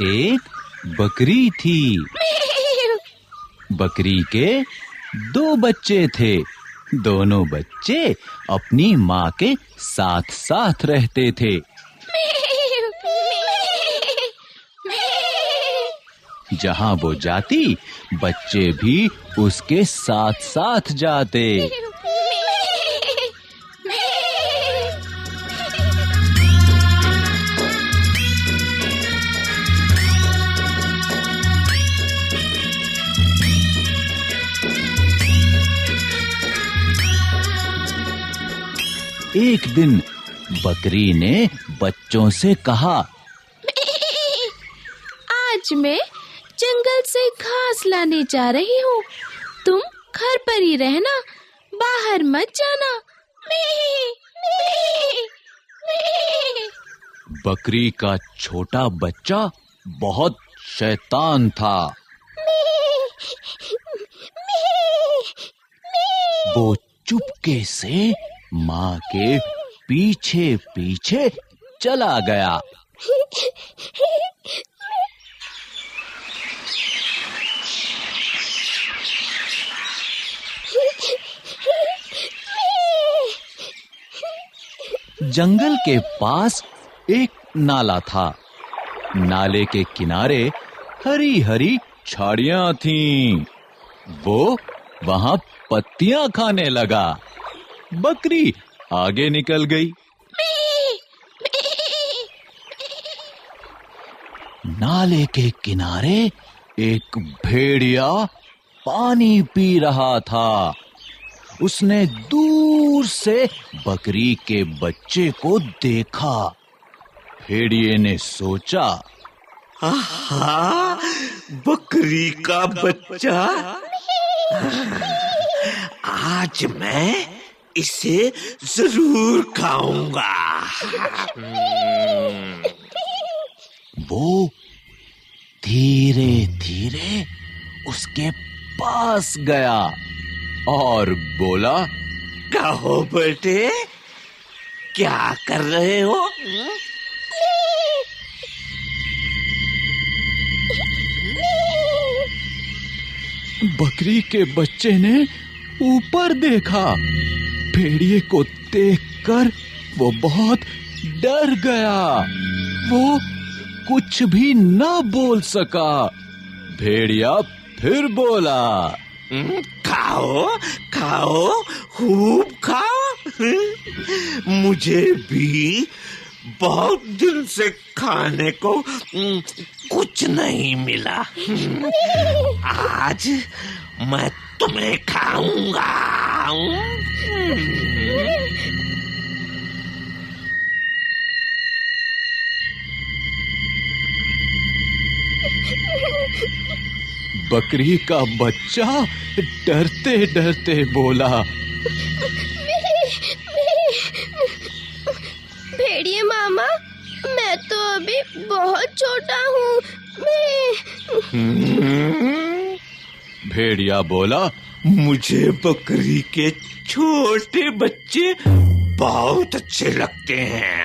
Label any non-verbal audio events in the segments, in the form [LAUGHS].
एक बकरी थी। बकरी के दो बच्चे थे। दोनों बच्चे अपनी माँ के साथ साथ रहते थे। जहाँ वो जाती, बच्चे भी उसके साथ साथ जाते। एक दिन बकरी ने बच्चों से कहा आज मैं जंगल से घास लाने जा रही हूँ। तुम घर पर ही रहना बाहर मत जाना। बकरी का छोटा बच्चा बहुत शैतान था। वो चुपके से माँ के पीछे पीछे चला गया। जंगल के पास एक नाला था। नाले के किनारे हरी हरी झाड़ियाँ थीं। वो वहाँ पत्तियाँ खाने लगा। बकरी आगे निकल गई। नाले के किनारे एक भेड़िया पानी पी रहा था। उसने दूर से बकरी के बच्चे को देखा। भेड़िए ने सोचा आहा, बकरी का बच्चा? आज मैं इसे ज़रूर खाऊँगा। [LAUGHS] वो धीरे धीरे उसके पास गया और बोला कहो बेटे क्या कर रहे हो? बकरी के बच्चे ने ऊपर देखा। भेड़िए को देखकर वो बहुत डर गया। वो कुछ भी न बोल सका। भेड़िया फिर बोला खाओ खाओ, खूब खाओ। मुझे भी बहुत दिन से खाने को कुछ नहीं मिला। आज मैं तुम्हें खाऊँगा। बकरी का बच्चा डरते डरते बोला भेड़िए मामा मैं तो अभी बहुत छोटा हूँ। मैं भेड़िया बोला, मुझे बकरी के छोटे बच्चे बहुत अच्छे लगते हैं।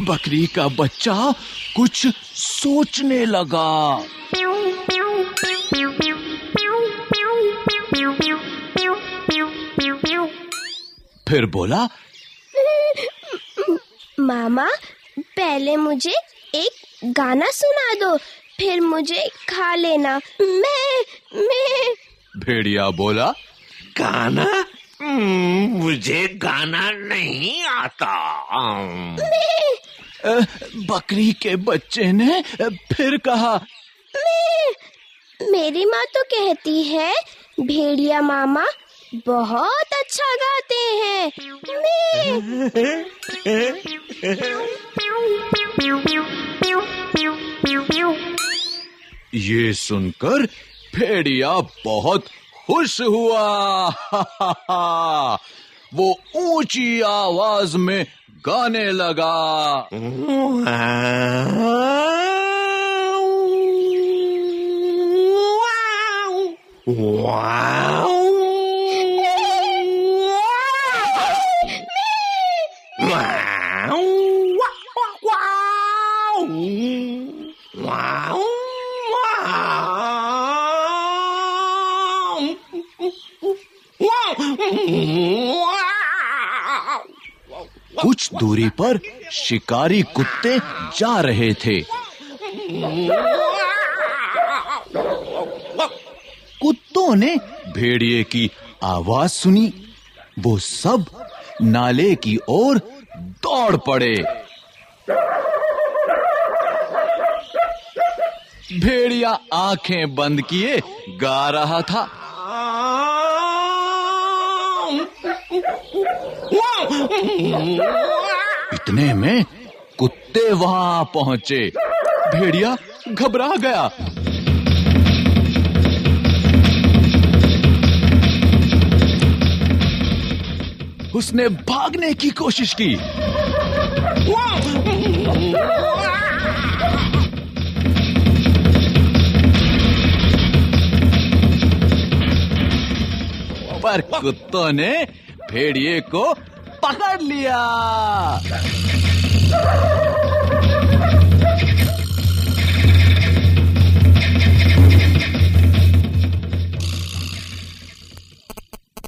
बकरी का बच्चा कुछ सोचने लगा। फिर बोला, मामा पहले मुझे एक गाना सुना दो फिर मुझे खा लेना। मैं मैं। भेड़िया बोला गाना? हम्म, मुझे गाना नहीं आता। अ, बकरी के बच्चे ने फिर कहा मैं... मेरी माँ तो कहती है भेड़िया मामा बहुत अच्छा गाते हैं। ये सुनकर भेड़िया बहुत खुश हुआ। वो ऊँची आवाज़ में गाने लगा। कुछ दूरी पर शिकारी कुत्ते जा रहे थे। कुत्तों ने भेड़िए की आवाज़ सुनी। वो सब नाले की ओर दौड़ पड़े। भेड़िया आँखें बंद किए गा रहा था। इतने में कुत्ते वहाँ पहुँचे। भेड़िया घबरा गया। उसने भागने की कोशिश की। पर कुत्तों ने भेड़िए को पकड़ लिया।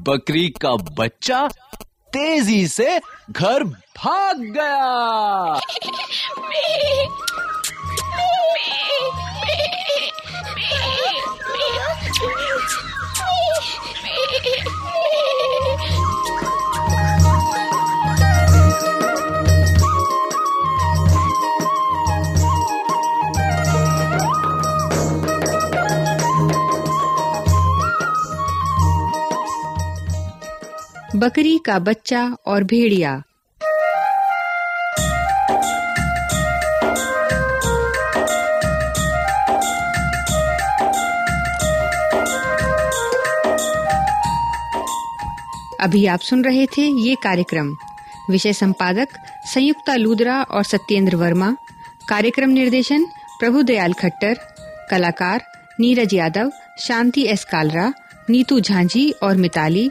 बकरी का बच्चा तेज़ी से घर भाग गया। [LAUGHS] बकरी का बच्चा और भेड़िया। अभी आप सुन रहे थे ये कार्यक्रम। विषय संपादक संयुक्ता लूदरा और सत्येंद्र वर्मा। कार्यक्रम निर्देशन प्रभुदयाल खट्टर। कलाकार नीरज यादव, शांति एस कालरा, नीतू झांझी और मिताली।